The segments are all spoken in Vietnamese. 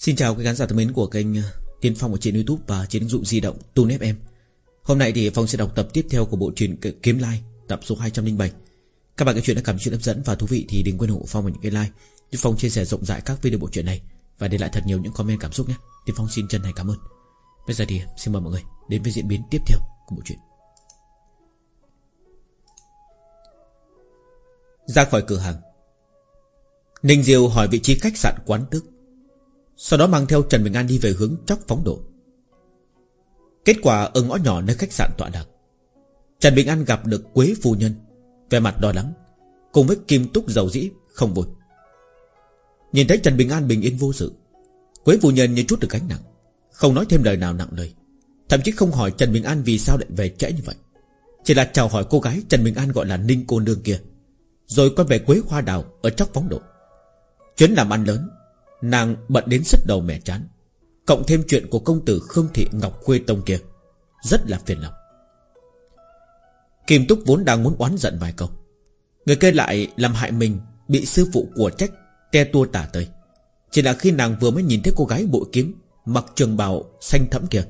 Xin chào quý khán giả thân mến của kênh ờ, Tiên Phong ở trên Youtube và trên ứng dụng di động Tune FM Hôm nay thì Phong sẽ đọc tập tiếp theo của bộ truyện Kiếm Lai, Tập số 207 Các bạn cái chuyện đã cảm chuyện hấp dẫn và thú vị Thì đừng quên ủng hộ Phong bằng những cái like. Giúp Phong chia sẻ rộng rãi các video bộ truyện này Và để lại thật nhiều những comment cảm xúc nhé. Tiên Phong xin chân thành cảm ơn. Bây giờ thì xin mời mọi người đến với diễn biến tiếp theo của bộ truyện. Ra khỏi cửa hàng. Ninh Diêu hỏi vị trí khách sạn quán tức. Sau đó mang theo Trần Bình An đi về hướng chóc phóng độ Kết quả ở ngõ nhỏ nơi khách sạn tọa lạc. Trần Bình An gặp được Quế Phu Nhân Về mặt đo lắng, Cùng với Kim Túc giàu dĩ, không vui. Nhìn thấy Trần Bình An bình yên vô sự, Quế Phu Nhân như chút được gánh nặng, Không nói thêm lời nào nặng lời. Thậm chí không hỏi Trần Bình An vì sao lại về trễ như vậy. Chỉ là chào hỏi cô gái Trần Bình An gọi là Ninh cô nương kia, Rồi quay về Quế Hoa Đào Ở chóc phóng độ Chuyến làm ăn lớn Nàng bận đến sức đầu mẻ chán. Cộng thêm chuyện của công tử Khương Thị Ngọc Khuê Tông kia, Rất là phiền lòng. Kim Túc vốn đang muốn oán giận vài câu. Người kia lại làm hại mình, Bị sư phụ của trách Te tua tả tới Chỉ là khi nàng vừa mới nhìn thấy cô gái bội kiếm, Mặc trường bào xanh thẫm kia,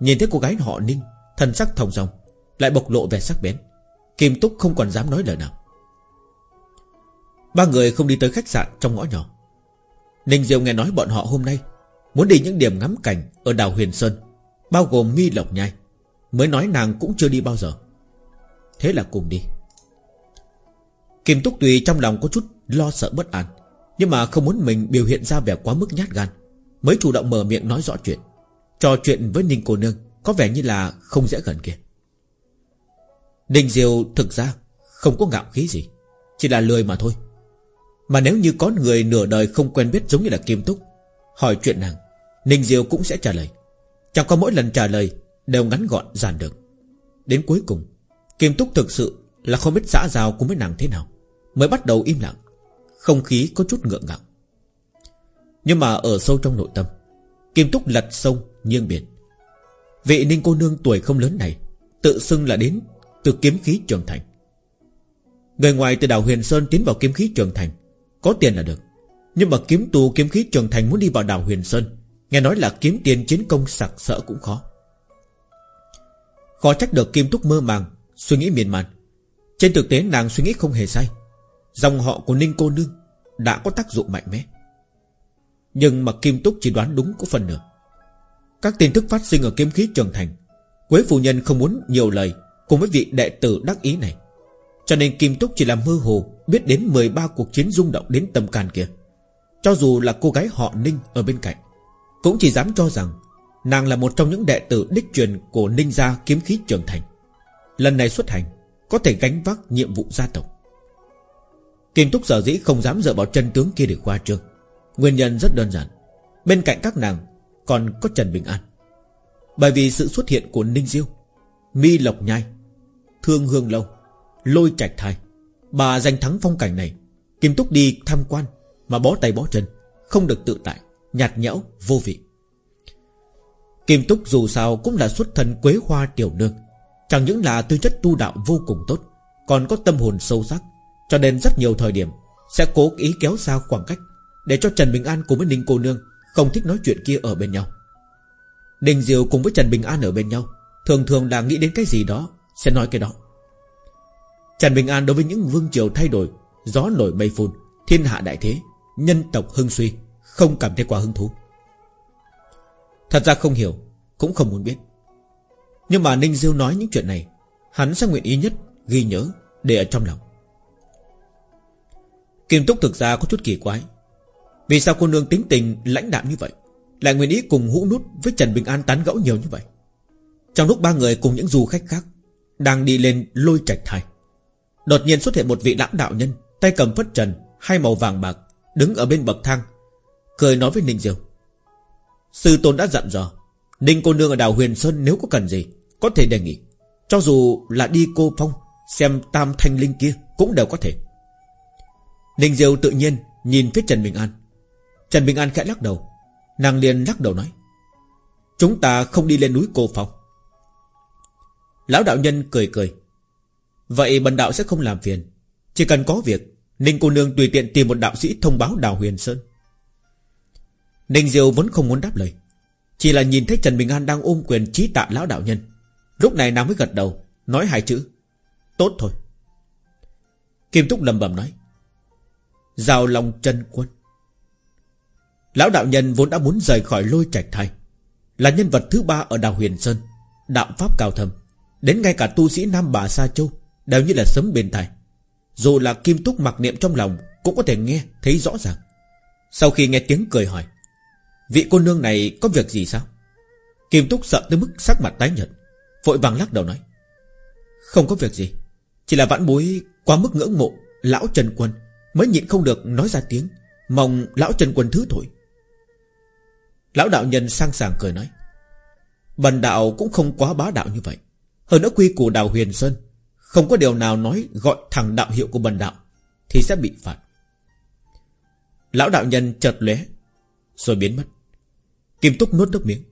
Nhìn thấy cô gái họ ninh, Thần sắc thông dong, Lại bộc lộ vẻ sắc bén. Kim Túc không còn dám nói lời nào. Ba người không đi tới khách sạn trong ngõ nhỏ. Ninh Diêu nghe nói bọn họ hôm nay Muốn đi những điểm ngắm cảnh Ở đảo Huyền Sơn, Bao gồm mi lộc nhai. Mới nói nàng cũng chưa đi bao giờ. Thế là cùng đi. Kim Túc Tùy trong lòng có chút lo sợ bất an, Nhưng mà không muốn mình biểu hiện ra vẻ quá mức nhát gan, Mới chủ động mở miệng nói rõ chuyện, Trò chuyện với Ninh cô nương Có vẻ như là không dễ gần kia. Ninh Diêu thực ra Không có ngạo khí gì, Chỉ là lười mà thôi. Mà nếu như có người nửa đời không quen biết giống như là Kim Túc, Hỏi chuyện nàng, Ninh Diêu cũng sẽ trả lời. Chẳng có mỗi lần trả lời Đều ngắn gọn, giản được. Đến cuối cùng, Kim Túc thực sự là không biết xã giao cùng với nàng thế nào, Mới bắt đầu im lặng, Không khí có chút ngượng ngạo. Nhưng mà ở sâu trong nội tâm, Kim Túc lật sông nghiêng biển. Vị ninh cô nương tuổi không lớn này Tự xưng là đến Từ kiếm khí trường thành. Người ngoài từ đảo Huyền Sơn tiến vào kiếm khí trường thành có tiền là được. Nhưng mà kiếm tu kiếm khí trường thành muốn đi vào đảo Huyền Sơn. Nghe nói là kiếm tiền chiến công sặc sỡ cũng khó. Khó trách được Kim Túc mơ màng, Suy nghĩ miền man Trên thực tế, nàng suy nghĩ không hề sai. Dòng họ của Ninh cô nương Đã có tác dụng mạnh mẽ. Nhưng mà Kim Túc chỉ đoán đúng có phần nửa Các tin tức phát sinh ở kiếm khí trường thành, Quế phu nhân không muốn nhiều lời Cùng với vị đệ tử đắc ý này. Cho nên Kim Túc chỉ là mơ hồ, Biết đến 13 cuộc chiến rung động đến tầm can kia. Cho dù là cô gái họ Ninh ở bên cạnh, Cũng chỉ dám cho rằng Nàng là một trong những đệ tử đích truyền Của Ninh gia kiếm khí trường thành. Lần này xuất hành, Có thể gánh vác nhiệm vụ gia tộc. Kim Túc sở dĩ không dám dựa vào chân tướng kia để khoa trương. Nguyên nhân rất đơn giản. Bên cạnh các nàng Còn có Trần Bình An. Bởi vì sự xuất hiện của Ninh Diêu, Mi Lộc Nhai, Thương Hương Lâu Lôi Trạch Thai. Bà giành thắng phong cảnh này. Kim Túc đi tham quan, Mà bó tay bó chân, Không được tự tại, Nhạt nhẽo, vô vị. Kim Túc dù sao cũng là xuất thân quế hoa tiểu nương. Chẳng những là tư chất tu đạo vô cùng tốt, Còn có tâm hồn sâu sắc, Cho nên rất nhiều thời điểm Sẽ cố ý kéo xa khoảng cách Để cho Trần Bình An cùng với Ninh Cô Nương Không thích nói chuyện kia ở bên nhau. Đình diều cùng với Trần Bình An ở bên nhau, Thường thường là nghĩ đến cái gì đó, Sẽ nói cái đó. Trần Bình An đối với những vương triều thay đổi, Gió nổi mây phun, Thiên hạ đại thế, Nhân tộc hưng suy, Không cảm thấy quá hứng thú. Thật ra không hiểu, Cũng không muốn biết. Nhưng mà Ninh Diêu nói những chuyện này, Hắn sẽ nguyện ý nhất ghi nhớ Để ở trong lòng. Kim Túc thực ra có chút kỳ quái. Vì sao cô nương tính tình lãnh đạm như vậy, Lại nguyện ý cùng hũ nút Với Trần Bình An tán gẫu nhiều như vậy? Trong lúc ba người cùng những du khách khác Đang đi lên lôi trạch thai Đột nhiên xuất hiện một vị lãng đạo nhân, Tay cầm phất trần, Hai màu vàng bạc, Đứng ở bên bậc thang, Cười nói với Ninh Diêu. Sư tôn đã dặn dò, Ninh cô nương ở đảo Huyền Sơn nếu có cần gì, Có thể đề nghị. Cho dù là đi cô phong, Xem tam thanh linh kia cũng đều có thể. Ninh Diêu tự nhiên Nhìn phía Trần Bình An. Trần Bình An khẽ lắc đầu, Nàng liền lắc đầu nói, Chúng ta không đi lên núi cô phong. Lão đạo nhân cười cười Vậy bần đạo sẽ không làm phiền. Chỉ cần có việc, Ninh cô nương tùy tiện tìm một đạo sĩ thông báo đào huyền sơn. Ninh Diêu vẫn không muốn đáp lời. Chỉ là nhìn thấy Trần Bình An đang ôm quyền trí tạ lão đạo nhân. Lúc này nàng mới gật đầu, Nói hai chữ. Tốt thôi. Kim Túc lầm bầm nói. Giao lòng chân quân. Lão đạo nhân vốn đã muốn rời khỏi lôi trạch thai. Là nhân vật thứ ba ở đào huyền sơn, Đạo pháp cao thâm. Đến ngay cả tu sĩ Nam Bà Sa Châu Đều như là sấm bên tai. Dù là Kim Túc mặc niệm trong lòng, Cũng có thể nghe, thấy rõ ràng. Sau khi nghe tiếng cười hỏi, Vị cô nương này có việc gì sao? Kim Túc sợ tới mức sắc mặt tái nhợt, Vội vàng lắc đầu nói, Không có việc gì, Chỉ là vãn bối quá mức ngưỡng mộ Lão Trần Quân Mới nhịn không được nói ra tiếng, Mong Lão Trần Quân thứ thổi Lão đạo nhân sang sàng cười nói, Bần đạo cũng không quá bá đạo như vậy. Hơn nữa quy củ đào huyền sơn không có điều nào nói gọi thẳng đạo hiệu của bần đạo, Thì sẽ bị phạt. Lão đạo nhân chợt lóe, Rồi biến mất. Kim Túc nuốt nước miếng.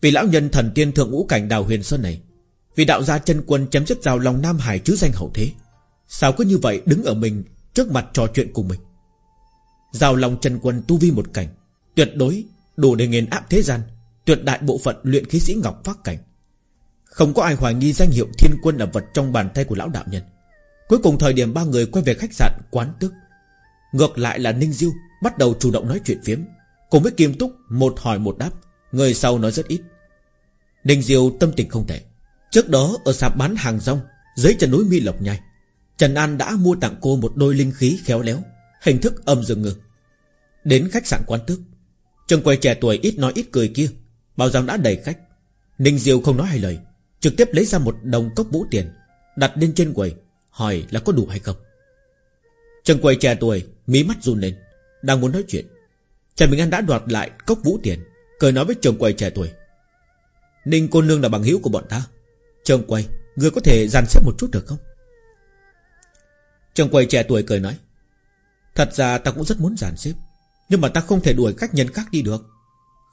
Vì lão nhân thần tiên thượng ngũ cảnh đào huyền sơn này, Vì đạo gia chân quân chém chết rào lòng Nam Hải chứ danh hậu thế, Sao cứ như vậy đứng ở mình Trước mặt trò chuyện cùng mình? Giao lòng chân quân tu vi một cảnh, Tuyệt đối đủ để nghiền áp thế gian, Tuyệt đại bộ phận luyện khí sĩ Ngọc Phát Cảnh. Không có ai hoài nghi danh hiệu thiên quân là vật trong bàn tay của lão đạo nhân. Cuối cùng thời điểm ba người quay về khách sạn quán tức. Ngược lại là Ninh Diêu Bắt đầu chủ động nói chuyện phiếm. Cùng với Kim Túc, một hỏi một đáp. Người sau nói rất ít. Ninh Diêu tâm tình không tệ. Trước đó, ở sạp bán hàng rong, Dưới chân núi Mi Lộc Nhai, Trần An đã mua tặng cô một đôi linh khí khéo léo, Hình thức âm dương ngư. Đến khách sạn quán tước Trần quầy trẻ tuổi ít nói ít cười kia, Bảo rằng đã đầy khách. Ninh Diêu không nói hai lời. Trực tiếp lấy ra một đồng cốc vũ tiền, Đặt lên trên quầy, Hỏi là có đủ hay không. Trần quầy trẻ tuổi Mí mắt run lên, Đang muốn nói chuyện. Trần Bình An đã đoạt lại cốc vũ tiền, Cười nói với trường quầy trẻ tuổi. Ninh cô nương là bằng hữu của bọn ta Trường quầy, Người có thể dàn xếp một chút được không? Trường quầy trẻ tuổi cười nói. Thật ra ta cũng rất muốn dàn xếp, Nhưng mà ta không thể đuổi khách nhân khác đi được.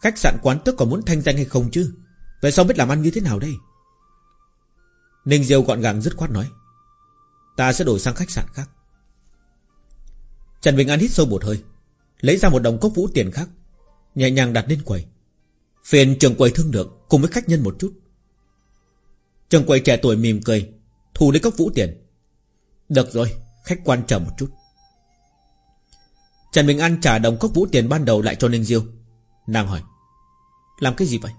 Khách sạn quán tức còn muốn thanh danh hay không chứ? Vậy sao biết làm ăn như thế nào đây? Ninh Diêu gọn gàng dứt khoát nói, Ta sẽ đổi sang khách sạn khác. Trần Bình An hít sâu một hơi, Lấy ra một đồng cốc vũ tiền khác, Nhẹ nhàng đặt lên quầy. Phiền trường quầy thương được Cùng với khách nhân một chút. Trường quầy trẻ tuổi mỉm cười, Thu lấy cốc vũ tiền. Được rồi, Khách quan chờ một chút. Trần Bình An trả đồng cốc vũ tiền ban đầu lại cho Ninh Diêu. Nàng hỏi, Làm cái gì vậy?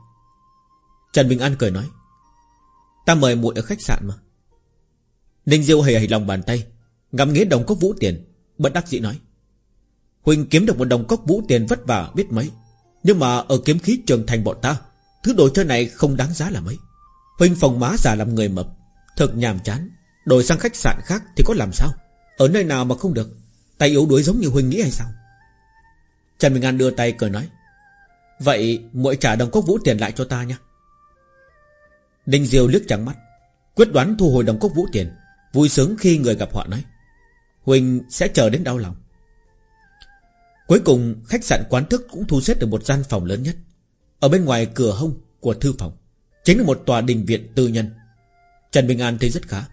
Trần Bình An cười nói Ta mời muội ở khách sạn mà. Ninh Diêu hề hề lòng bàn tay, Ngắm nghĩa đồng cốc vũ tiền, Bất đắc dĩ nói. Huynh kiếm được một đồng cốc vũ tiền vất vả biết mấy, Nhưng mà ở kiếm khí trường thành bọn ta, Thứ đồ chơi này không đáng giá là mấy. Huynh phòng má giả làm người mập Thật nhàm chán, Đổi sang khách sạn khác thì có làm sao? Ở nơi nào mà không được, Tay yếu đuối giống như huynh nghĩ hay sao? Trần Bình An đưa tay cười nói, Vậy muội trả đồng cốc vũ tiền lại cho ta nha. Đinh Diêu liếc trắng mắt, Quyết đoán thu hồi đồng cốc vũ tiền, Vui sướng khi người gặp họ nói, Huỳnh sẽ chờ đến đau lòng. Cuối cùng, khách sạn quán thức cũng thu xếp được một gian phòng lớn nhất. Ở bên ngoài cửa hông của thư phòng Chính là một tòa đình viện tư nhân. Trần Bình An thấy rất khá.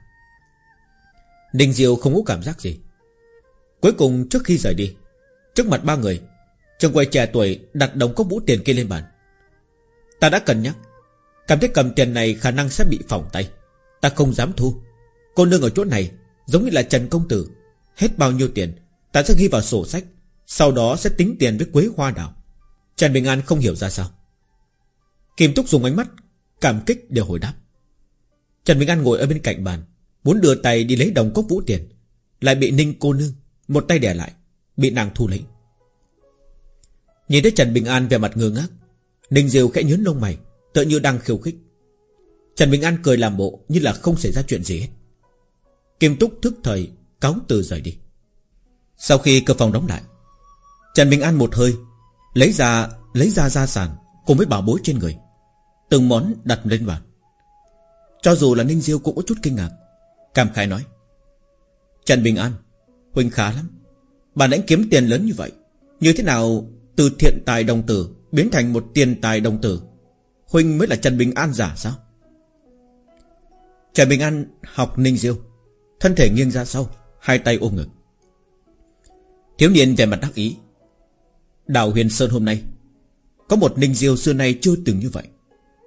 Đinh Diêu không có cảm giác gì. Cuối cùng, trước khi rời đi, Trước mặt ba người Trường quầy trẻ tuổi đặt đồng cốc vũ tiền kia lên bàn. Ta đã cân nhắc Cảm thấy cầm tiền này khả năng sẽ bị phỏng tay. Ta không dám thu. Cô nương ở chỗ này, Giống như là Trần Công Tử. Hết bao nhiêu tiền, Ta sẽ ghi vào sổ sách. Sau đó sẽ tính tiền với Quế Hoa Đào. Trần Bình An không hiểu ra sao. Kim Túc dùng ánh mắt, Cảm kích để hồi đáp. Trần Bình An ngồi ở bên cạnh bàn, Muốn đưa tay đi lấy đồng cốc vũ tiền. Lại bị Ninh cô nương, Một tay đè lại, Bị nàng thu lấy. Nhìn thấy Trần Bình An về mặt ngơ ngác, Ninh Diêu khẽ nhớn lông mày. Tựa như đang khiêu khích. Trần Bình An cười làm bộ như là không xảy ra chuyện gì hết. Kim Túc thức thời, Cáo từ rời đi. Sau khi cửa phòng đóng lại, Trần Bình An một hơi, Lấy ra lấy ra gia sản Cùng với bảo bối trên người, Từng món đặt lên bàn. Cho dù là Ninh Diêu cũng có chút kinh ngạc. Cảm khai nói, Trần Bình An, Huynh khá lắm. Bạn đánh kiếm tiền lớn như vậy. Như thế nào từ thiện tài đồng tử Biến thành một tiền tài đồng tử Huynh mới là Trần Bình An giả sao? Trần Bình An học ninh diêu, Thân thể nghiêng ra sau, Hai tay ôm ngực. Thiếu niên về mặt đắc ý Đảo Huyền Sơn hôm nay, Có một Ninh Diêu xưa nay chưa từng như vậy,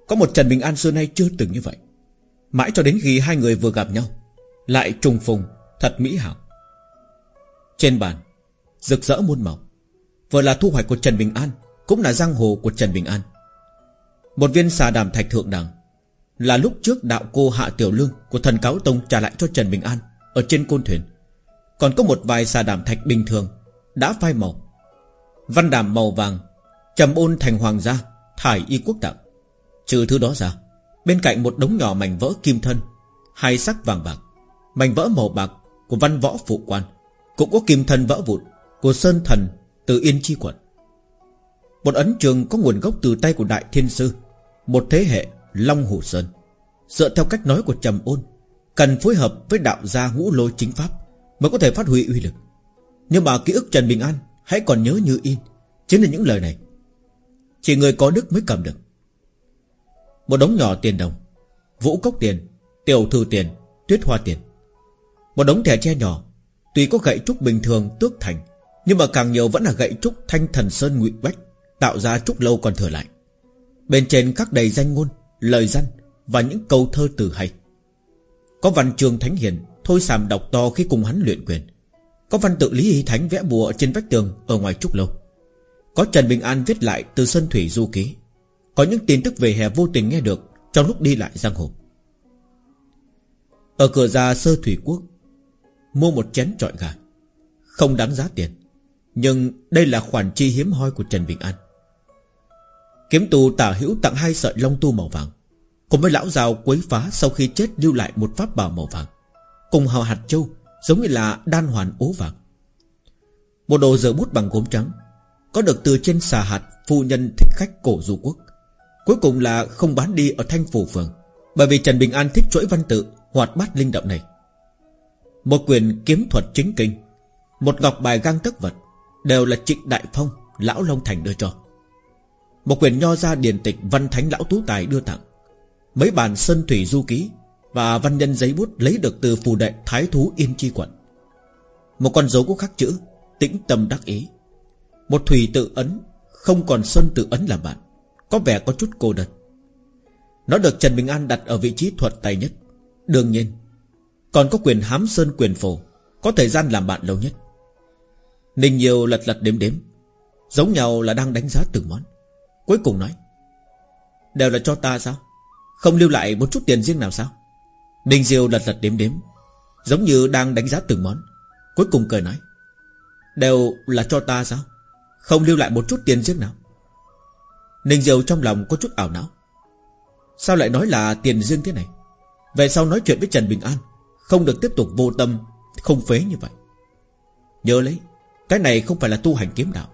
Có một Trần Bình An xưa nay chưa từng như vậy. Mãi cho đến khi hai người vừa gặp nhau, Lại trùng phùng, Thật mỹ hảo. Trên bàn, Rực rỡ muôn màu, Vừa là thu hoạch của Trần Bình An, Cũng là giang hồ của Trần Bình An. Một viên xà đàm thạch thượng đẳng. Là lúc trước đạo cô Hạ Tiểu Lương Của thần cáo tông trả lại cho Trần Bình An Ở trên côn thuyền. Còn có một vài xà đàm thạch bình thường Đã phai màu. Văn đàm màu vàng Trầm ôn thành hoàng gia, Thải y quốc tặng Trừ thứ đó ra, Bên cạnh một đống nhỏ mảnh vỡ kim thân, Hai sắc vàng bạc, Mảnh vỡ màu bạc của văn võ phụ quan, Cũng có kim thân vỡ vụn Của sơn thần từ Yên Chi quận. Một ấn trường có nguồn gốc từ tay của Đại Thiên Sư, Một thế hệ Long Hồ Sơn. Dựa theo cách nói của Trầm Ôn, Cần phối hợp với đạo gia ngũ lôi chính pháp Mới có thể phát huy uy lực. Nhưng mà ký ức Trần Bình An Hãy còn nhớ như in, Chính là những lời này. Chỉ người có đức mới cầm được. Một đống nhỏ tiền đồng, Vũ cốc tiền, Tiểu thư tiền, Tuyết hoa tiền. Một đống thẻ tre nhỏ, Tuy có gậy trúc bình thường tước thành, Nhưng mà càng nhiều vẫn là gậy trúc thanh thần sơn ngụy bách. Tạo ra trúc lâu còn thừa lại. Bên trên các đầy danh ngôn, Lời danh Và những câu thơ từ hay. Có văn trường thánh hiền, Thôi sàm đọc to khi cùng hắn luyện quyền. Có văn tự Lý Y Thánh vẽ bùa trên vách tường Ở ngoài trúc lâu. Có Trần Bình An viết lại từ Sơn Thủy Du Ký. Có những tin tức về hè vô tình nghe được Trong lúc đi lại giang hồ. Ở cửa ra Sơ Thủy Quốc, Mua một chén trọi gà. Không đáng giá tiền, Nhưng đây là khoản chi hiếm hoi của Trần Bình An. Kiếm tù tả hữu tặng hai sợi long tu màu vàng, Cùng với lão rào quấy phá Sau khi chết lưu lại một pháp bảo màu vàng, Cùng hào hạt châu, Giống như là đan hoàn ố vàng. Một đồ dở bút bằng gốm trắng, Có được từ trên xà hạt Phu nhân thích khách cổ du quốc. Cuối cùng là không bán đi ở Thanh Phủ Phường, Bởi vì Trần Bình An thích chuỗi văn tự, Hoạt bát linh động này. Một quyền kiếm thuật chính kinh, Một ngọc bài gang tất vật, Đều là trịnh Đại Phong, Lão Long Thành đưa cho. Một quyển nho ra điển tịch Văn Thánh Lão Tú Tài đưa tặng. Mấy bản Sơn Thủy Du Ký và văn nhân giấy bút lấy được từ phù đệ Thái Thú Yên Chi Quận. Một con dấu có khắc chữ Tĩnh tâm đắc ý. Một thủy tự ấn, Không còn sơn tự ấn làm bạn. Có vẻ có chút cô đơn. Nó được Trần Bình An đặt ở vị trí thuật tay nhất. Đương nhiên, Còn có quyền hám sơn quyền phổ, Có thời gian làm bạn lâu nhất. Ninh nhiều lật lật đếm đếm, Giống nhau là đang đánh giá từng món. Cuối cùng nói, Đều là cho ta sao? Không lưu lại một chút tiền riêng nào sao? Ninh Diêu lật lật đếm đếm, Giống như đang đánh giá từng món. Cuối cùng cười nói, Đều là cho ta sao? Không lưu lại một chút tiền riêng nào? Ninh Diêu trong lòng có chút ảo não. Sao lại nói là tiền riêng thế này? Về sau nói chuyện với Trần Bình An, Không được tiếp tục vô tâm, Không phế như vậy. Nhớ lấy, Cái này không phải là tu hành kiếm đạo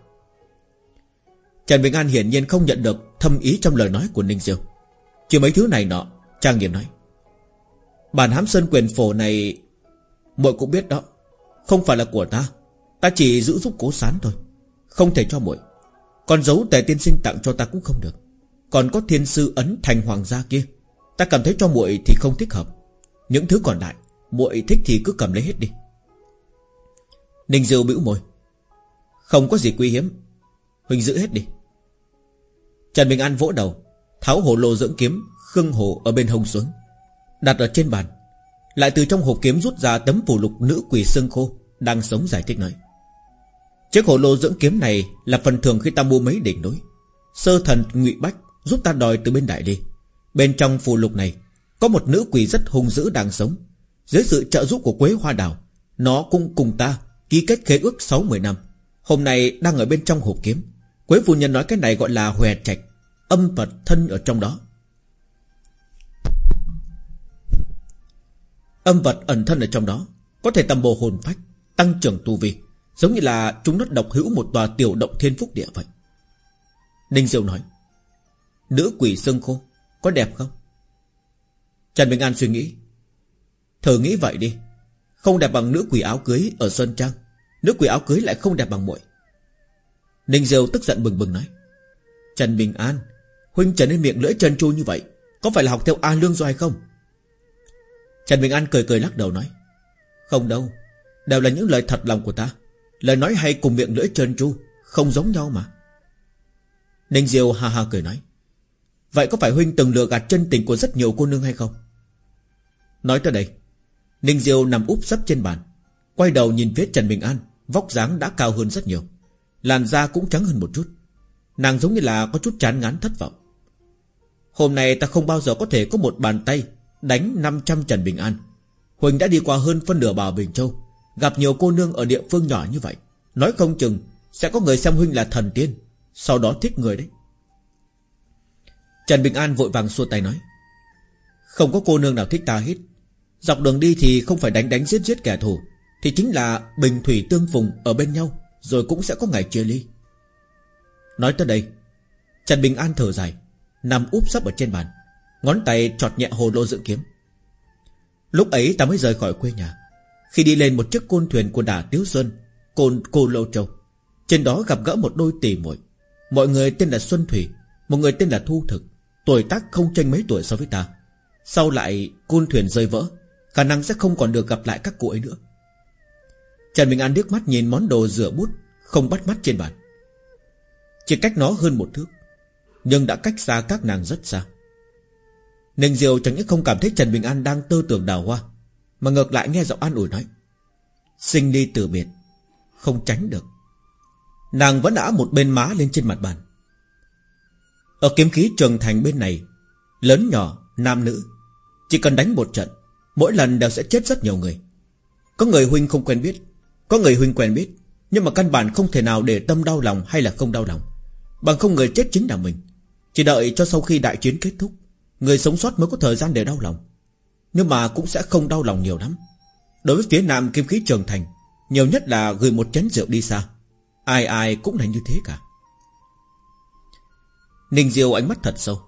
Trần Bình An hiển nhiên không nhận được Thâm ý trong lời nói của Ninh Diêu. Chỉ mấy thứ này nọ, Trang nghiêm nói. Bản hám sơn quyền phổ này, muội cũng biết đó. Không phải là của ta. Ta chỉ giữ giúp cố sán thôi. Không thể cho muội. Còn dấu tề tiên sinh tặng cho ta cũng không được. Còn có thiên sư ấn thành hoàng gia kia, Ta cảm thấy cho muội thì không thích hợp. Những thứ còn lại, muội thích thì cứ cầm lấy hết đi. Ninh Diêu bĩu môi. Không có gì quý hiếm. Huỳnh giữ hết đi. Trần Bình An vỗ đầu, Tháo hồ lô dưỡng kiếm Khương hồ ở bên hông xuống. Đặt ở trên bàn, Lại từ trong hộp kiếm rút ra tấm phù lục nữ quỷ xương khô Đang sống giải thích nói. Chiếc hồ lô dưỡng kiếm này Là phần thường khi ta mua mấy đỉnh núi. Sơ thần ngụy Bách giúp ta đòi từ bên đại đi. Bên trong phù lục này Có một nữ quỷ rất hung dữ đang sống. Dưới sự trợ giúp của Quế Hoa Đào, Nó cũng cùng ta ký kết khế ước 60 năm. Hôm nay đang ở bên trong hộp kiếm. Quế phu nhân nói cái này gọi là hòe trạch. Âm vật thân ở trong đó. Âm vật ẩn thân ở trong đó, Có thể tầm bồ hồn phách, Tăng trưởng tu vi, Giống như là chúng nó độc hữu một tòa tiểu động thiên phúc địa vậy. Ninh Diệu nói, Nữ quỷ xương khô, Có đẹp không? Trần Bình An suy nghĩ, Thử nghĩ vậy đi, Không đẹp bằng nữ quỷ áo cưới ở Sơn Trang, Nữ quỷ áo cưới lại không đẹp bằng muội. Ninh Diêu tức giận bừng bừng nói, Trần Bình An Huynh trở nên miệng lưỡi trần tru như vậy, Có phải là học theo A Lương rồi hay không? Trần Bình An cười cười lắc đầu nói, Không đâu, Đều là những lời thật lòng của ta. Lời nói hay cùng miệng lưỡi trơn tru, Không giống nhau mà. Ninh Diêu ha ha cười nói, Vậy có phải huynh từng lừa gạt chân tình của rất nhiều cô nương hay không? Nói tới đây, Ninh Diêu nằm úp sấp trên bàn, Quay đầu nhìn phía Trần Bình An, Vóc dáng đã cao hơn rất nhiều, Làn da cũng trắng hơn một chút. Nàng giống như là có chút chán ngán thất vọng. Hôm nay ta không bao giờ có thể có một bàn tay Đánh 500 Trần Bình An. Huỳnh đã đi qua hơn phân nửa bào Bình Châu, Gặp nhiều cô nương ở địa phương nhỏ như vậy. Nói không chừng Sẽ có người xem Huynh là thần tiên, Sau đó thích người đấy. Trần Bình An vội vàng xua tay nói, Không có cô nương nào thích ta hết. Dọc đường đi thì không phải đánh đánh giết giết kẻ thù, Thì chính là bình thủy tương phùng Ở bên nhau, Rồi cũng sẽ có ngày chia ly. Nói tới đây, Trần Bình An thở dài Nằm úp sấp ở trên bàn. Ngón tay trọt nhẹ hồ lô dự kiếm. Lúc ấy ta mới rời khỏi quê nhà. Khi đi lên một chiếc côn thuyền của đà Tiếu Sơn, Côn Cô Lô Châu. Trên đó gặp gỡ một đôi tỷ muội. Mọi người tên là Xuân Thủy, Một người tên là Thu Thực. Tuổi tác không tranh mấy tuổi so với ta. Sau lại côn thuyền rơi vỡ, Khả năng sẽ không còn được gặp lại các cô ấy nữa. Trần Bình An điếc mắt nhìn món đồ rửa bút, Không bắt mắt trên bàn. Chỉ cách nó hơn một thước nhưng đã cách xa các nàng rất xa. Ninh diều chẳng những không cảm thấy Trần Bình An đang tơ tưởng đào hoa Mà ngược lại nghe giọng an ủi nói Sinh ly từ biệt Không tránh được. Nàng vẫn đã một bên má lên trên mặt bàn. Ở kiếm khí trường thành bên này Lớn nhỏ, nam nữ Chỉ cần đánh một trận Mỗi lần đều sẽ chết rất nhiều người. Có người huynh không quen biết Có người huynh quen biết Nhưng mà căn bản không thể nào để tâm đau lòng hay là không đau lòng Bằng không người chết chính là mình. Chỉ đợi cho sau khi đại chiến kết thúc Người sống sót mới có thời gian để đau lòng. Nhưng mà cũng sẽ không đau lòng nhiều lắm. Đối với phía nam kim khí trường thành Nhiều nhất là gửi một chén rượu đi xa. Ai ai cũng là như thế cả. Ninh Diêu ánh mắt thật sâu.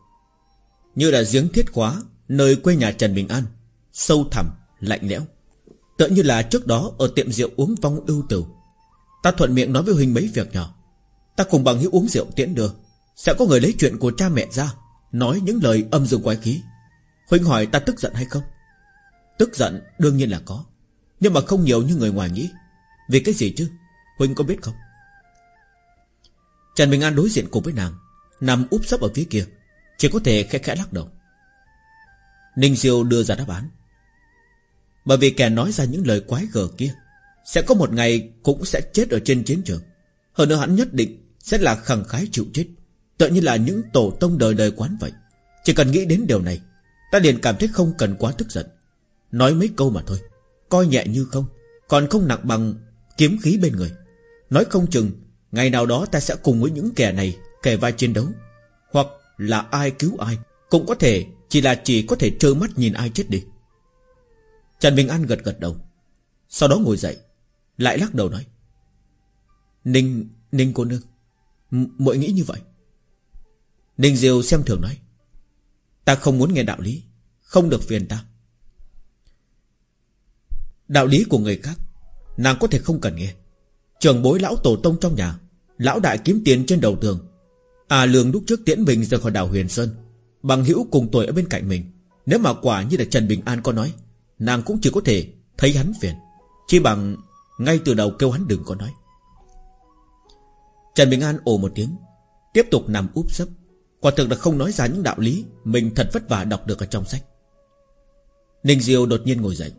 Như là giếng thiết quá, Nơi quê nhà Trần Bình An Sâu thẳm, lạnh lẽo. Tựa như là trước đó ở tiệm rượu uống vong ưu tử Ta thuận miệng nói với Huynh mấy việc nhỏ. Ta cùng bằng hữu uống rượu tiễn đưa. Sẽ có người lấy chuyện của cha mẹ ra, Nói những lời âm dương quái khí. Huynh hỏi ta tức giận hay không? Tức giận đương nhiên là có, Nhưng mà không nhiều như người ngoài nghĩ. Vì cái gì chứ? Huynh có biết không? Trần Bình An đối diện cùng với nàng, Nằm úp sấp ở phía kia, Chỉ có thể khẽ khẽ lắc đầu. Ninh Diêu đưa ra đáp án. Bởi vì kẻ nói ra những lời quái gở kia, Sẽ có một ngày cũng sẽ chết ở trên chiến trường. Hơn nữa hắn nhất định Sẽ là khẳng khái chịu chết. Tự như là những tổ tông đời đời quán vậy. Chỉ cần nghĩ đến điều này Ta liền cảm thấy không cần quá tức giận. Nói mấy câu mà thôi Coi nhẹ như không Còn không nặng bằng kiếm khí bên người. Nói không chừng Ngày nào đó ta sẽ cùng với những kẻ này Kẻ vai chiến đấu. Hoặc là ai cứu ai Cũng có thể Chỉ là chỉ có thể trơ mắt nhìn ai chết đi. Trần Bình An gật gật đầu Sau đó ngồi dậy Lại lắc đầu nói Ninh, Ninh cô nương Muội nghĩ như vậy. Ninh Diêu xem thường nói. Ta không muốn nghe đạo lý, Không được phiền ta. Đạo lý của người khác, Nàng có thể không cần nghe. Trường bối lão tổ tông trong nhà, Lão đại kiếm tiền trên đầu tường. À lường lúc trước tiễn mình rời khỏi đảo Huyền Sơn, Bằng hữu cùng tuổi ở bên cạnh mình. Nếu mà quả như là Trần Bình An có nói, Nàng cũng chỉ có thể thấy hắn phiền. Chỉ bằng ngay từ đầu kêu hắn đừng có nói. Trần Bình An ồ một tiếng, Tiếp tục nằm úp sấp. Quả thực là không nói ra những đạo lý Mình thật vất vả đọc được ở trong sách. Ninh Diêu đột nhiên ngồi dậy.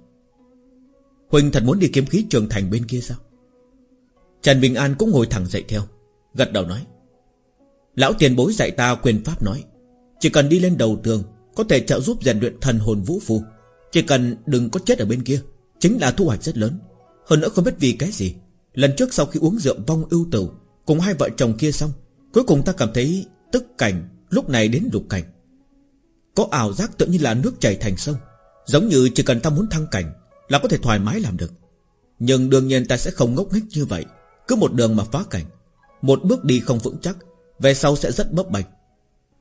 Huỳnh thật muốn đi kiếm khí trường thành bên kia sao? Trần Bình An cũng ngồi thẳng dậy theo, Gật đầu nói. Lão tiền bối dạy ta quyền pháp nói, Chỉ cần đi lên đầu tường, Có thể trợ giúp rèn luyện thần hồn vũ phù Chỉ cần đừng có chết ở bên kia, Chính là thu hoạch rất lớn. Hơn nữa không biết vì cái gì, Lần trước sau khi uống rượu vong ưu tử Cùng hai vợ chồng kia xong, Cuối cùng ta cảm thấy tức cảnh Lúc này đến lục cảnh. Có ảo giác tự như là nước chảy thành sông. Giống như chỉ cần ta muốn thăng cảnh Là có thể thoải mái làm được. Nhưng đương nhiên ta sẽ không ngốc nghếch như vậy. Cứ một đường mà phá cảnh. Một bước đi không vững chắc. Về sau sẽ rất bấp bạch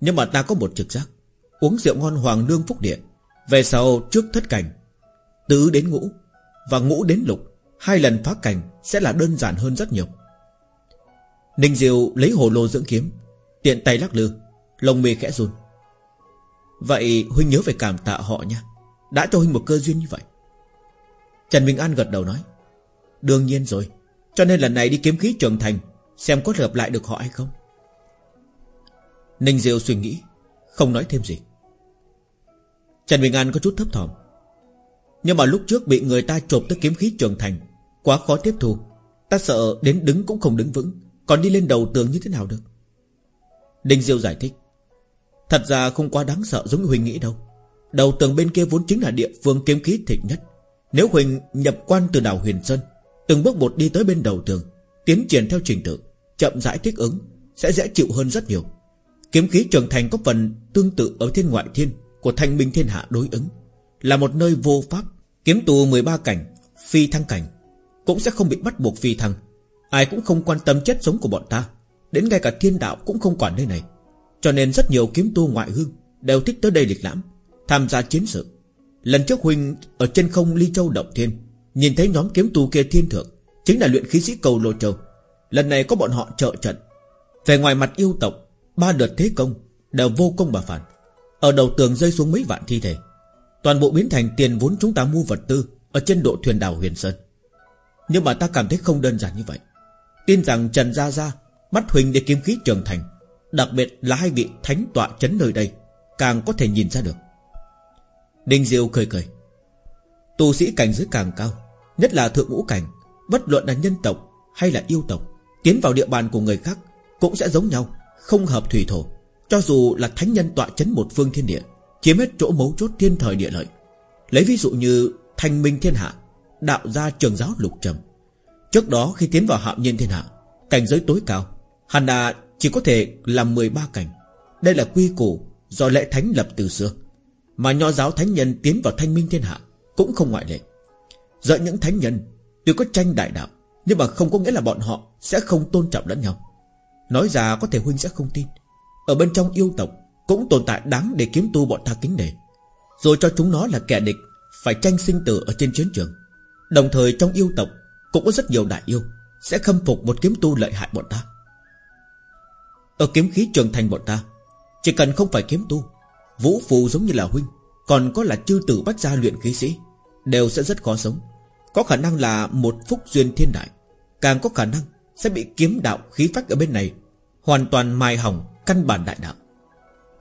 Nhưng mà ta có một trực giác. Uống rượu ngon hoàng lương phúc địa. Về sau trước thất cảnh, Tứ đến ngũ, Và ngũ đến lục, Hai lần phá cảnh sẽ là đơn giản hơn rất nhiều. Ninh Diệu lấy hồ lô dưỡng kiếm, Tiện tay lắc lư. Lông mê khẽ run. Vậy Huynh nhớ phải cảm tạ họ nha. Đã cho Huynh một cơ duyên như vậy. Trần Bình An gật đầu nói, Đương nhiên rồi. Cho nên lần này đi kiếm khí trường thành, Xem có hợp lại được họ hay không. Ninh Diệu suy nghĩ, Không nói thêm gì. Trần Bình An có chút thấp thỏm. Nhưng mà lúc trước bị người ta trộm tới kiếm khí trường thành, Quá khó tiếp thu. Ta sợ đến đứng cũng không đứng vững, Còn đi lên đầu tường như thế nào được? Đinh Diêu giải thích Thật ra không quá đáng sợ giống như Huỳnh nghĩ đâu. Đầu tường bên kia vốn chính là địa phương kiếm khí thịnh nhất. Nếu Huỳnh nhập quan từ đảo Huyền Sơn, Từng bước một đi tới bên đầu tường, Tiến triển theo trình tự, Chậm rãi thích ứng, Sẽ dễ chịu hơn rất nhiều. Kiếm khí trưởng thành có phần tương tự ở thiên ngoại thiên, Của thanh minh thiên hạ đối ứng. Là một nơi vô pháp, Kiếm tù 13 cảnh, Phi thăng cảnh, Cũng sẽ không bị bắt buộc phi thăng. Ai cũng không quan tâm chết sống của bọn ta, Đến ngay cả thiên đạo cũng không quản nơi này. Cho nên rất nhiều kiếm tu ngoại hương Đều thích tới đây lịch lãm, Tham gia chiến sự. Lần trước Huynh ở trên không ly châu động thiên, Nhìn thấy nhóm kiếm tu kia thiên thượng, Chính là luyện khí sĩ cầu lô châu. Lần này có bọn họ trợ trận. Về ngoài mặt yêu tộc, Ba đợt thế công đều vô công bà phản. Ở đầu tường rơi xuống mấy vạn thi thể. Toàn bộ biến thành tiền vốn chúng ta mua vật tư Ở trên độ thuyền đảo Huyền Sơn. Nhưng mà ta cảm thấy không đơn giản như vậy. Tin rằng Trần Gia Gia Mắt Huỳnh để kiếm khí trường thành Đặc biệt là hai vị thánh tọa chấn nơi đây, Càng có thể nhìn ra được. Đinh Diêu cười cười. Tu sĩ cảnh giới càng cao, Nhất là thượng ngũ cảnh, Bất luận là nhân tộc hay là yêu tộc, Tiến vào địa bàn của người khác Cũng sẽ giống nhau, Không hợp thủy thổ. Cho dù là thánh nhân tọa chấn một phương thiên địa, Chiếm hết chỗ mấu chốt thiên thời địa lợi. Lấy ví dụ như thanh minh thiên hạ, Đạo gia trường giáo lục trầm. Trước đó khi tiến vào hạo nhiên thiên hạ, Cảnh giới tối cao Hàn Đà chỉ có thể làm 13 cảnh. Đây là quy củ do lễ thánh lập từ xưa. Mà nho giáo thánh nhân tiến vào thanh minh thiên hạ Cũng không ngoại lệ. Giữa những thánh nhân Tuy có tranh đại đạo, Nhưng mà không có nghĩa là bọn họ Sẽ không tôn trọng lẫn nhau. Nói ra có thể huynh sẽ không tin. Ở bên trong yêu tộc Cũng tồn tại đáng để kiếm tu bọn ta kính nể Rồi cho chúng nó là kẻ địch, Phải tranh sinh tử ở trên chiến trường. Đồng thời trong yêu tộc Cũng có rất nhiều đại yêu Sẽ khâm phục một kiếm tu lợi hại bọn ta. Ở kiếm khí trường thành bọn ta, Chỉ cần không phải kiếm tu, Vũ phù giống như là huynh, Còn có là chư tử bắt ra luyện khí sĩ, Đều sẽ rất khó sống. Có khả năng là một phúc duyên thiên đại, Càng có khả năng sẽ bị kiếm đạo khí phách ở bên này Hoàn toàn mai hỏng căn bản đại đạo.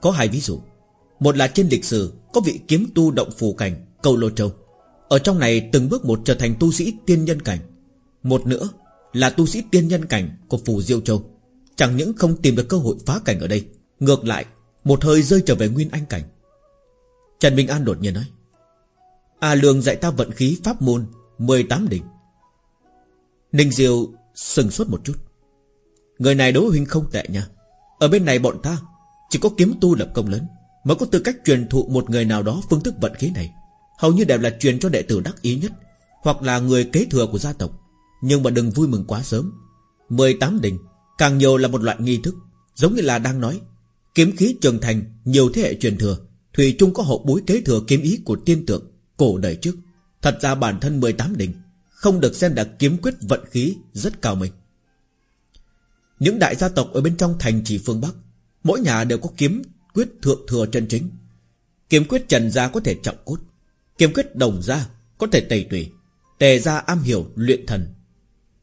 Có hai ví dụ. Một là trên lịch sử Có vị kiếm tu động phù cảnh Cầu Lô Châu. Ở trong này từng bước một trở thành tu sĩ tiên nhân cảnh. Một nữa là tu sĩ tiên nhân cảnh của phù Diêu Châu. Chẳng những không tìm được cơ hội phá cảnh ở đây, Ngược lại, Một hơi rơi trở về nguyên anh cảnh. Trần Bình An đột nhiên nói, A Lương dạy ta vận khí pháp môn 18 đỉnh. Ninh Diêu sừng sốt một chút, Người này đối huynh không tệ nha. Ở bên này bọn ta Chỉ có kiếm tu lập công lớn, Mới có tư cách truyền thụ một người nào đó phương thức vận khí này. Hầu như đều là truyền cho đệ tử đắc ý nhất, Hoặc là người kế thừa của gia tộc. Nhưng mà đừng vui mừng quá sớm. 18 đỉnh Càng nhiều là một loại nghi thức, Giống như là đang nói. Kiếm khí trường thành, nhiều thế hệ truyền thừa, Thủy chung có hậu bối kế thừa kiếm ý của tiên tượng, Cổ đời trước. Thật ra bản thân 18 đỉnh, Không được xem là kiếm quyết vận khí rất cao mình. Những đại gia tộc ở bên trong thành trì phương Bắc, Mỗi nhà đều có kiếm quyết thượng thừa chân chính. Kiếm quyết trần gia có thể trọng cốt, Kiếm quyết đồng gia có thể tẩy tùy Tề gia am hiểu luyện thần,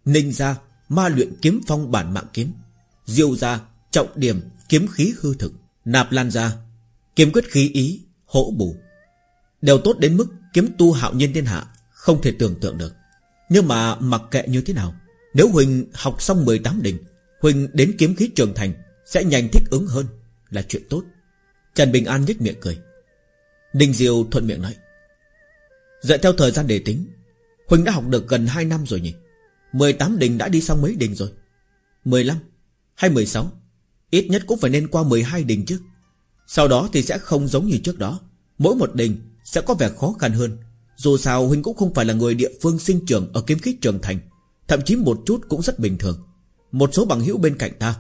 Ninh gia ma luyện kiếm phong bản mạng kiếm. Diêu gia, trọng điểm, kiếm khí hư thực. Nạp lan gia, kiếm quyết khí ý, hỗ bù. Đều tốt đến mức kiếm tu hạo nhiên thiên hạ, Không thể tưởng tượng được. Nhưng mà mặc kệ như thế nào, Nếu Huỳnh học xong 18 đỉnh Huỳnh đến kiếm khí trường thành, Sẽ nhanh thích ứng hơn, là chuyện tốt. Trần Bình An nhếch miệng cười. Đinh Diêu thuận miệng nói, Dựa theo thời gian để tính, Huỳnh đã học được gần 2 năm rồi nhỉ? 18 đình đã đi xong mấy đình rồi? 15 hay 16 Ít nhất cũng phải nên qua 12 đình chứ. Sau đó thì sẽ không giống như trước đó. Mỗi một đình sẽ có vẻ khó khăn hơn. Dù sao Huynh cũng không phải là người địa phương sinh trưởng Ở kiếm khí trường thành. Thậm chí một chút cũng rất bình thường. Một số bằng hữu bên cạnh ta,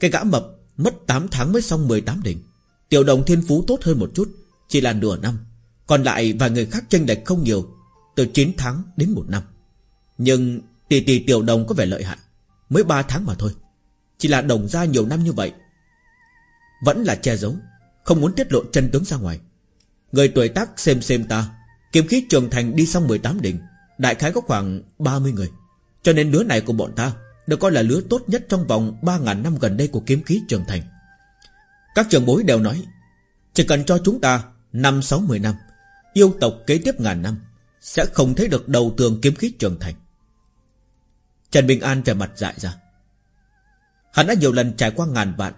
Cái gã mập mất 8 tháng mới xong 18 đỉnh Tiểu đồng thiên phú tốt hơn một chút, Chỉ là nửa năm. Còn lại vài người khác tranh lệch không nhiều, Từ 9 tháng đến 1 năm. Nhưng tỷ tỷ tiểu đồng có vẻ lợi hại. Mới 3 tháng mà thôi. Chỉ là đồng ra nhiều năm như vậy. Vẫn là che giấu. Không muốn tiết lộ chân tướng ra ngoài. Người tuổi tác xem xem ta. Kiếm khí trường thành đi xong 18 đỉnh. Đại khái có khoảng 30 người. Cho nên lứa này của bọn ta Được coi là lứa tốt nhất trong vòng 3.000 năm gần đây của kiếm khí trường thành. Các trường bối đều nói, Chỉ cần cho chúng ta năm sáu mười năm, Yêu tộc kế tiếp ngàn năm, Sẽ không thấy được đầu tường kiếm khí trường thành. Trần Bình An vẻ mặt dại ra. Hắn đã nhiều lần trải qua ngàn vạn,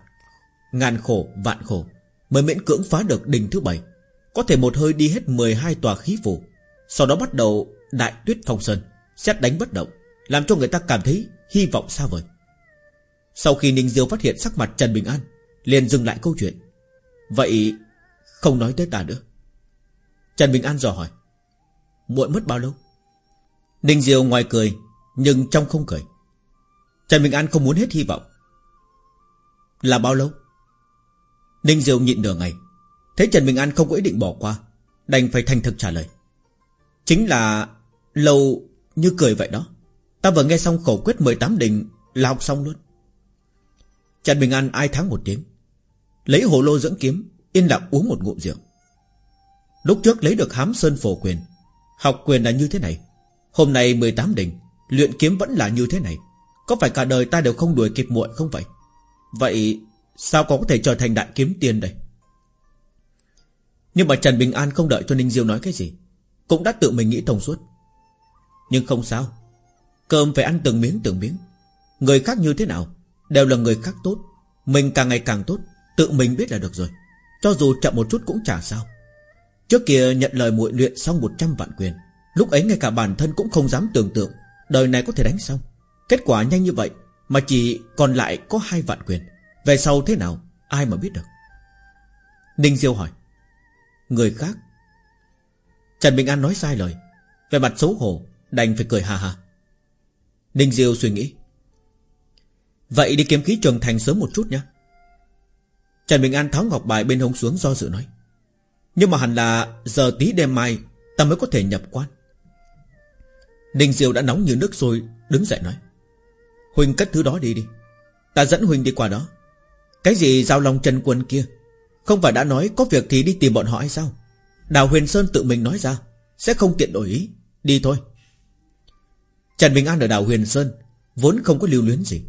Ngàn khổ, vạn khổ, Mới miễn cưỡng phá được đỉnh thứ bảy. Có thể một hơi đi hết 12 tòa khí phủ, Sau đó bắt đầu đại tuyết phong sơn, Xét đánh bất động, Làm cho người ta cảm thấy hy vọng xa vời. Sau khi Ninh Diêu phát hiện sắc mặt Trần Bình An, liền dừng lại câu chuyện. Vậy không nói tới ta nữa. Trần Bình An dò hỏi, Muộn mất bao lâu? Ninh Diêu ngoài cười nhưng trong không cười. Trần Bình An không muốn hết hy vọng. Là bao lâu? Ninh diệu nhịn nửa ngày. Thấy Trần Bình An không có ý định bỏ qua, Đành phải thành thực trả lời. Chính là lâu như cười vậy đó. Ta vừa nghe xong khẩu quyết 18 đình Là học xong luôn. Trần Bình An ai tháng một tiếng. Lấy hồ lô dưỡng kiếm, Yên lặng uống một ngụm rượu. Lúc trước lấy được hám sơn phổ quyền, Học quyền là như thế này. Hôm nay 18 đình Luyện kiếm vẫn là như thế này. Có phải cả đời ta đều không đuổi kịp muội không vậy? Vậy sao có thể trở thành đại kiếm tiên đây? Nhưng mà Trần Bình An không đợi cho Ninh Diêu nói cái gì, Cũng đã tự mình nghĩ thông suốt. Nhưng không sao. Cơm phải ăn từng miếng từng miếng. Người khác như thế nào Đều là người khác tốt. Mình càng ngày càng tốt, Tự mình biết là được rồi. Cho dù chậm một chút cũng chả sao. Trước kia nhận lời muội luyện xong 100 vạn quyền, Lúc ấy ngay cả bản thân cũng không dám tưởng tượng. Đời này có thể đánh xong. Kết quả nhanh như vậy Mà chỉ còn lại có hai vạn quyền. Về sau thế nào, ai mà biết được? Ninh Diêu hỏi. Người khác? Trần Bình An nói sai lời. Về mặt xấu hổ, Đành phải cười hà hà Ninh Diêu suy nghĩ. Vậy đi kiếm khí trường thành sớm một chút nhé. Trần Bình An tháo ngọc bài bên hông xuống do dự nói. Nhưng mà hẳn là giờ tí đêm mai Ta mới có thể nhập quan. Ninh Diêu đã nóng như nước sôi, Đứng dậy nói. Huỳnh cất thứ đó đi đi. Ta dẫn Huỳnh đi qua đó. Cái gì giao lòng Trần Quân kia? Không phải đã nói có việc thì đi tìm bọn họ hay sao? Đào Huyền Sơn tự mình nói ra, Sẽ không tiện đổi ý. Đi thôi. Trần Bình An ở đảo Huyền Sơn Vốn không có lưu luyến gì.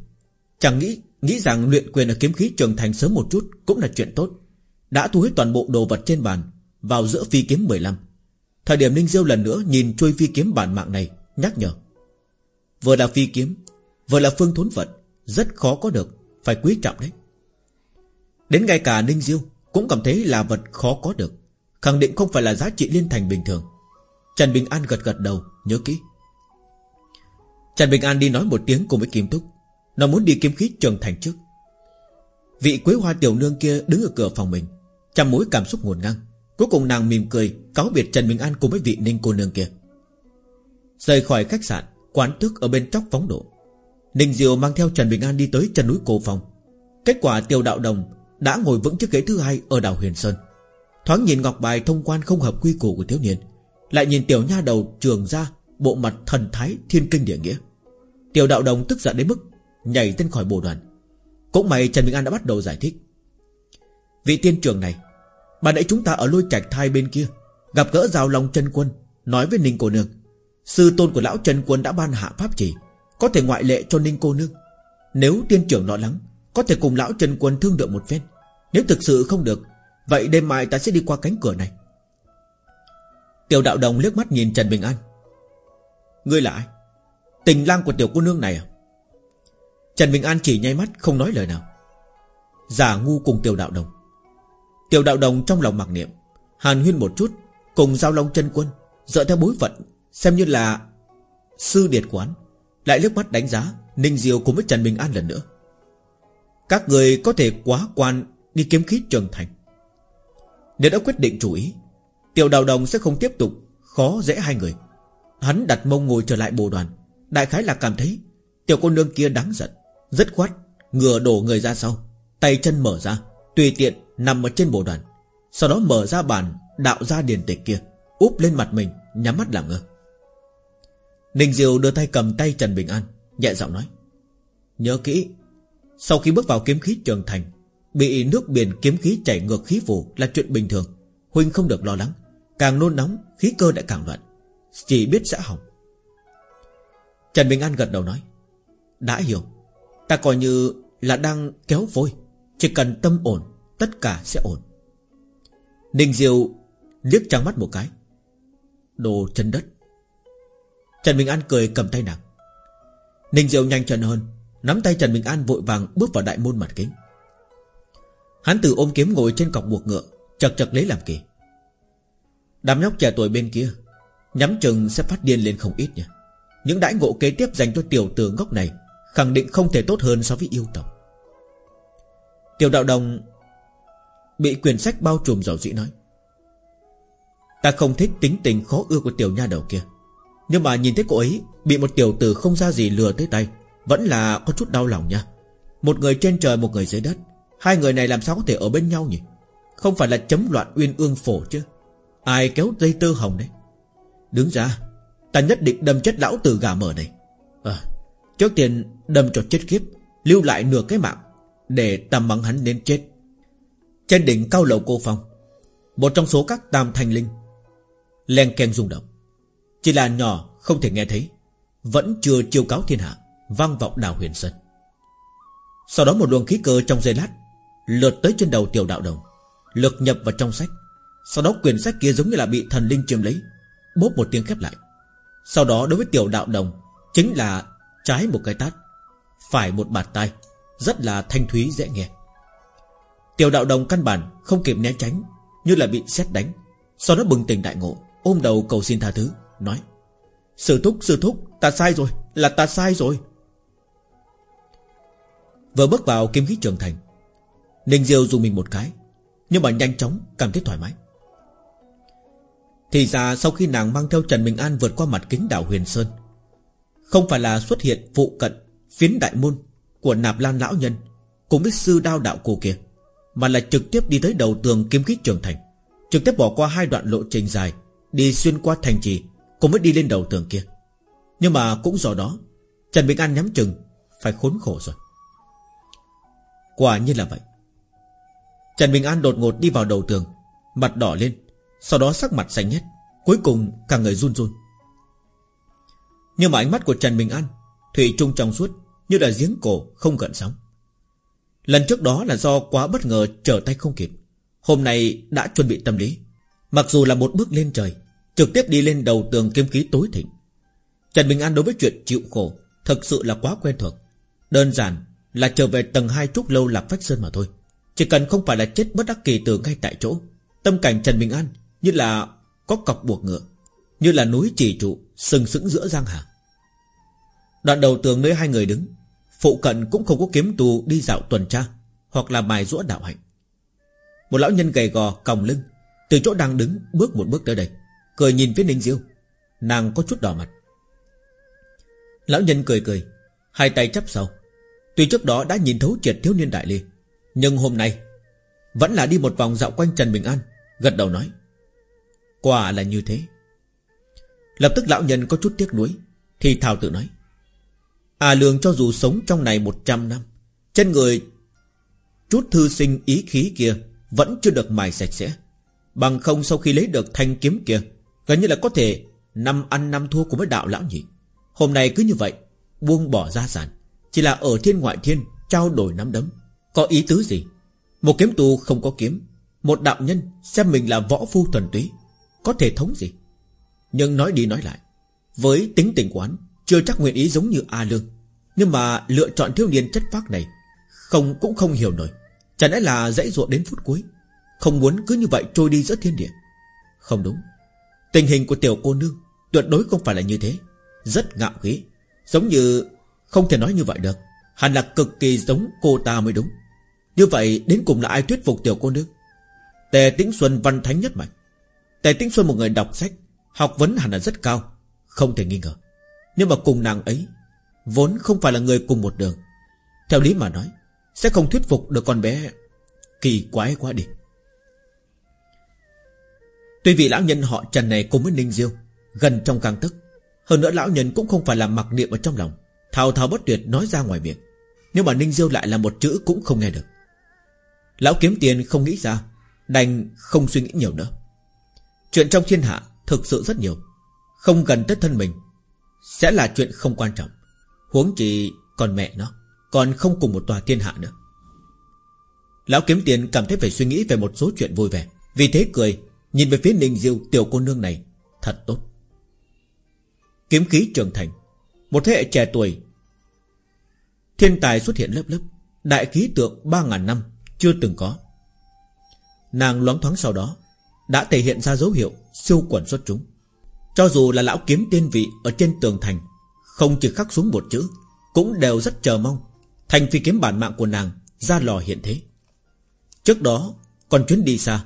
Chẳng nghĩ nghĩ rằng luyện quyền ở kiếm khí trường thành sớm một chút Cũng là chuyện tốt. Đã thu hết toàn bộ đồ vật trên bàn, Vào giữa phi kiếm 15 Thời điểm Ninh Diêu lần nữa nhìn chui phi kiếm bản mạng này Nhắc nhở. Vừa là phi kiếm, Vừa là phương thốn vật Rất khó có được, Phải quý trọng đấy. Đến ngay cả Ninh Diêu Cũng cảm thấy là vật khó có được, Khẳng định không phải là giá trị liên thành bình thường. Trần Bình An gật gật đầu, Nhớ kỹ. Trần Bình An đi nói một tiếng cùng với Kim Túc Nó muốn đi kiếm khí trường thành trước. Vị quế hoa tiểu nương kia đứng ở cửa phòng mình, Trăm mối cảm xúc ngổn ngang. Cuối cùng nàng mỉm cười, Cáo biệt Trần Bình An cùng với vị ninh cô nương kia. Rời khỏi khách sạn, Quán thức ở bên chóc phóng độ Ninh Diều mang theo Trần Bình An đi tới chân núi Cổ Phong. Kết quả tiêu đạo đồng Đã ngồi vững chiếc ghế thứ hai ở đảo Huyền Sơn. Thoáng nhìn ngọc bài thông quan không hợp quy củ của thiếu niên, Lại nhìn tiểu nha đầu trường ra Bộ mặt thần thái thiên kinh địa nghĩa. Tiểu đạo đồng tức giận đến mức Nhảy lên khỏi bồ đoàn. Cũng may Trần Bình An đã bắt đầu giải thích. Vị tiên trưởng này Bà nãy chúng ta ở lôi trạch thai bên kia, Gặp gỡ rào lòng chân quân, Nói với Ninh Cổ nương. Sư tôn của lão Trần Quân đã ban hạ pháp chỉ, Có thể ngoại lệ cho Ninh cô nương. Nếu tiên trưởng lo lắng, Có thể cùng lão Trần Quân thương lượng một phen. Nếu thực sự không được, Vậy đêm mai ta sẽ đi qua cánh cửa này. Tiểu đạo đồng liếc mắt nhìn Trần Bình An. Ngươi là ai? Tình lang của tiểu cô nương này à? Trần Bình An chỉ nháy mắt, không nói lời nào. Giả ngu cùng tiểu đạo đồng. Tiểu đạo đồng trong lòng mặc niệm, Hàn huyên một chút, Cùng giao long chân quân, Dựa theo bối phận Xem như là Sư điệt quán Lại liếc mắt đánh giá, Ninh Diêu cùng với Trần Bình An lần nữa. Các người có thể quá quan Đi kiếm khí trường thành. Nếu đã quyết định chủ ý. Tiểu đào đồng sẽ không tiếp tục Khó dễ hai người. Hắn đặt mông ngồi trở lại bồ đoàn. Đại khái là cảm thấy Tiểu cô nương kia đáng giận Rất khoát Ngừa đổ người ra sau, Tay chân mở ra, Tùy tiện nằm ở trên bồ đoàn, Sau đó mở ra bàn Đạo ra điền tịch kia, Úp lên mặt mình, Nhắm mắt làm ngơ. Ninh Diều đưa tay cầm tay Trần Bình An, Nhẹ giọng nói. Nhớ kỹ, Sau khi bước vào kiếm khí trường thành, Bị nước biển kiếm khí chảy ngược khí phủ Là chuyện bình thường. Huynh không được lo lắng, Càng nôn nóng, khí cơ lại càng loạn. Chỉ biết sẽ hỏng. Trần Bình An gật đầu nói. Đã hiểu, Ta coi như là đang kéo vôi. Chỉ cần tâm ổn, Tất cả sẽ ổn. Ninh Diêu liếc trắng mắt một cái. Đồ chân đất Trần Bình An cười cầm tay nàng. Ninh Diệu nhanh chân hơn, Nắm tay Trần Bình An vội vàng bước vào đại môn mặt kính. Hắn từ ôm kiếm ngồi trên cọc buộc ngựa, Chật chật lấy làm kỳ. Đám nhóc trẻ tuổi bên kia, Nhắm chừng sẽ phát điên lên không ít nha Những đãi ngộ kế tiếp dành cho tiểu tử ngốc này Khẳng định không thể tốt hơn so với yêu tộc. Tiểu đạo đồng Bị quyển sách bao trùm dầu dĩ nói, Ta không thích tính tình khó ưa của tiểu nha đầu kia. Nhưng mà nhìn thấy cô ấy Bị một tiểu tử không ra gì lừa tới tay Vẫn là có chút đau lòng nha. Một người trên trời một người dưới đất. Hai người này làm sao có thể ở bên nhau nhỉ? Không phải là chấm loạn uyên ương phổ chứ? Ai kéo dây tơ hồng đấy? Đứng ra Ta nhất định đâm chết lão tử gà mở này. À, Trước tiên đâm cho chết kiếp Lưu lại nửa cái mạng Để ta mắng hắn đến chết. Trên đỉnh cao lầu cô phong Một trong số các tam thanh linh Len keng rung động. Chỉ là nhỏ, không thể nghe thấy. Vẫn chưa chiêu cáo thiên hạ, Vang vọng đào huyền sơn. Sau đó một luồng khí cơ trong giây lát, Lượt tới trên đầu tiểu đạo đồng Lực nhập vào trong sách. Sau đó quyển sách kia giống như là bị thần linh chiếm lấy, Bốp một tiếng khép lại. Sau đó đối với tiểu đạo đồng, Chính là trái một cái tát, Phải một bạt tay, Rất là thanh thúy dễ nghe. Tiểu đạo đồng căn bản không kịp né tránh, Như là bị xét đánh. Sau đó bừng tỉnh đại ngộ, Ôm đầu cầu xin tha thứ. Nói, Sư thúc sư thúc, Ta sai rồi, Là ta sai rồi. Vừa bước vào kiếm khí trường thành, Ninh Diêu dùng mình một cái, Nhưng mà nhanh chóng cảm thấy thoải mái. Thì ra sau khi nàng mang theo Trần Bình An vượt qua mặt kính đảo Huyền Sơn, Không phải là xuất hiện phụ cận Phiến đại môn Của nạp lan lão nhân Cùng với sư đao đạo cổ kia, Mà là trực tiếp đi tới đầu tường kiếm khí trường thành, Trực tiếp bỏ qua hai đoạn lộ trình dài, Đi xuyên qua thành trì Cô mới đi lên đầu tường kia. Nhưng mà cũng do đó, Trần Bình An nhắm chừng, Phải khốn khổ rồi. Quả nhiên là vậy. Trần Bình An đột ngột đi vào đầu tường, Mặt đỏ lên, Sau đó sắc mặt xanh nhét Cuối cùng cả người run run. Nhưng mà ánh mắt của Trần Bình An Thủy trung trong suốt, Như là giếng cổ, không gần sóng. Lần trước đó là do quá bất ngờ trở tay không kịp. Hôm nay đã chuẩn bị tâm lý. Mặc dù là một bước lên trời Trực tiếp đi lên đầu tường kiếm khí tối thịnh. Trần Bình An đối với chuyện chịu khổ Thực sự là quá quen thuộc. Đơn giản là trở về tầng 2 trúc lâu lạc phách sơn mà thôi. Chỉ cần không phải là chết bất đắc kỳ từ ngay tại chỗ, Tâm cảnh Trần Bình An Như là có cọc buộc ngựa, Như là núi chỉ trụ sừng sững giữa giang hà. Đoạn đầu tường nơi hai người đứng, Phụ cận cũng không có kiếm tù đi dạo tuần tra Hoặc là mài rũa đạo hạnh. Một lão nhân gầy gò còng lưng, Từ chỗ đang đứng bước một bước tới đây. Cười nhìn phía Ninh Diêu. Nàng có chút đỏ mặt. Lão nhân cười cười, Hai tay chắp sau. Tuy trước đó đã nhìn thấu triệt thiếu niên đại ly, Nhưng hôm nay Vẫn là đi một vòng dạo quanh Trần Bình An, Gật đầu nói, Quả là như thế. Lập tức lão nhân có chút tiếc nuối, Thì thào tự nói À lường cho dù sống trong này 100 năm Chân người Chút thư sinh ý khí kia Vẫn chưa được mài sạch sẽ, Bằng không sau khi lấy được thanh kiếm kia Gần như là có thể Năm ăn năm thua cùng với đạo lão nhị Hôm nay cứ như vậy, Buông bỏ gia sản, Chỉ là ở thiên ngoại thiên Trao đổi nắm đấm. Có ý tứ gì? Một kiếm tu không có kiếm, Một đạo nhân xem mình là võ phu thuần túy, Có thể thống gì? Nhưng nói đi nói lại, Với tính tình quán Chưa chắc nguyện ý giống như A Lương. Nhưng mà lựa chọn thiếu niên chất phác này, Không, cũng không hiểu nổi. Chẳng lẽ là dãy ruột đến phút cuối, Không muốn cứ như vậy trôi đi giữa thiên địa? Không đúng. Tình hình của tiểu cô nương Tuyệt đối không phải là như thế. Rất ngạo khí. Giống như Không thể nói như vậy được. Hẳn là cực kỳ giống cô ta mới đúng. Như vậy đến cùng là ai thuyết phục tiểu cô nương? Tề Tĩnh Xuân văn thánh nhất mạch. Tề Tĩnh Xuân một người đọc sách, Học vấn hẳn là rất cao, Không thể nghi ngờ. Nhưng mà cùng nàng ấy Vốn không phải là người cùng một đường. Theo lý mà nói, Sẽ không thuyết phục được con bé Kỳ quái quá đi. Tuy vị lão nhân họ Trần này cùng với Ninh Diêu Gần trong căng tức Hơn nữa lão nhân cũng không phải là mặc niệm ở trong lòng, Thao thao bất tuyệt nói ra ngoài miệng. Nhưng mà Ninh Diêu lại là một chữ cũng không nghe được. Lão kiếm tiền không nghĩ ra, Đành không suy nghĩ nhiều nữa. Chuyện trong thiên hạ thực sự rất nhiều, Không gần tới thân mình Sẽ là chuyện không quan trọng. Huống chỉ còn mẹ nó, Còn không cùng một tòa thiên hạ nữa. Lão kiếm tiền cảm thấy phải suy nghĩ về một số chuyện vui vẻ, Vì thế cười Nhìn về phía Ninh Diêu, tiểu cô nương này, Thật tốt. Kiếm khí trưởng thành, Một thế hệ trẻ tuổi. Thiên tài xuất hiện lớp lớp, Đại khí tượng 3.000 năm Chưa từng có. Nàng loáng thoáng sau đó, Đã thể hiện ra dấu hiệu siêu quẩn xuất chúng. Cho dù là lão kiếm tiên vị Ở trên tường thành, Không chỉ khắc xuống một chữ, Cũng đều rất chờ mong Thành phi kiếm bản mạng của nàng Ra lò hiện thế. Trước đó, còn chuyến đi xa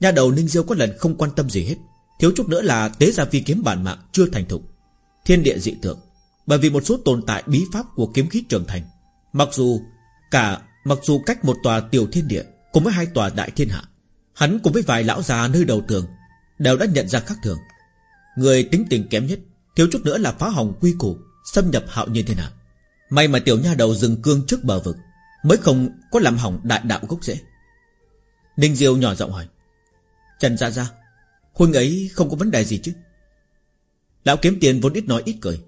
Nhà đầu Ninh Diêu có lần không quan tâm gì hết. Thiếu chút nữa là tế ra phi kiếm bản mạng chưa thành thục. Thiên địa dị tượng. Bởi vì một số tồn tại bí pháp của kiếm khí trưởng thành. Mặc dù Cả, mặc dù cách một tòa tiểu thiên địa Cùng với hai tòa đại thiên hạ, Hắn cùng với vài lão già nơi đầu tường Đều đã nhận ra khác thường. Người tính tình kém nhất, Thiếu chút nữa là phá hỏng quy củ, Xâm nhập hạo nhiên thiên hạ. May mà tiểu nha đầu dừng cương trước bờ vực, Mới không có làm hỏng đại đạo gốc rễ. Ninh Diêu nhỏ giọng hỏi Trần Gia Gia Huynh ấy không có vấn đề gì chứ? Lão kiếm tiền vốn ít nói ít cười.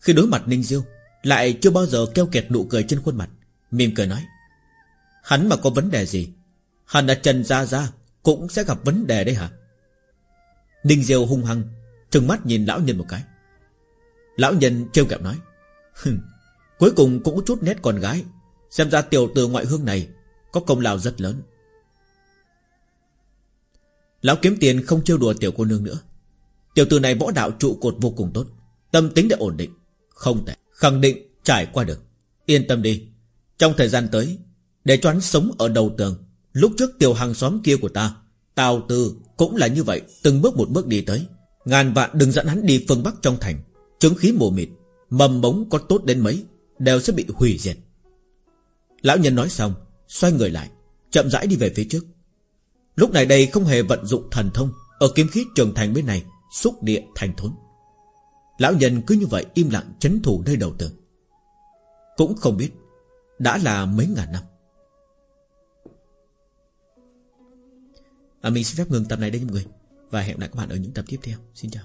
Khi đối mặt Ninh Diêu, Lại chưa bao giờ keo kẹt nụ cười trên khuôn mặt, Mỉm cười nói, Hắn mà có vấn đề gì? Hắn là Trần Gia Gia Cũng sẽ gặp vấn đề đấy hả? Ninh Diêu hung hăng, Trừng mắt nhìn lão nhân một cái. Lão nhân trêu kẹo nói Cuối cùng cũng có chút nét con gái. Xem ra tiểu từ ngoại hương này Có công lao rất lớn. Lão kiếm tiền không trêu đùa tiểu cô nương nữa. Tiểu tử này võ đạo trụ cột vô cùng tốt, Tâm tính đã ổn định, Không thể khẳng định trải qua được. Yên tâm đi. Trong thời gian tới, Để cho hắn sống ở đầu tường, Lúc trước tiểu hàng xóm kia của ta, Tào Tư cũng là như vậy, Từng bước một bước đi tới. Ngàn vạn đừng dẫn hắn đi phương Bắc trong thành, Chứng khí mù mịt, Mầm bóng có tốt đến mấy, Đều sẽ bị hủy diệt. Lão nhân nói xong, Xoay người lại, Chậm rãi đi về phía trước. Lúc này đây không hề vận dụng thần thông Ở kiếm khí trường thành bên này Xúc địa thành thốn. Lão nhân cứ như vậy im lặng chấn thủ nơi đầu tường. Cũng không biết Đã là mấy ngàn năm. À, Mình xin phép ngừng tập này đây mọi người Và hẹn gặp lại các bạn ở những tập tiếp theo. Xin chào.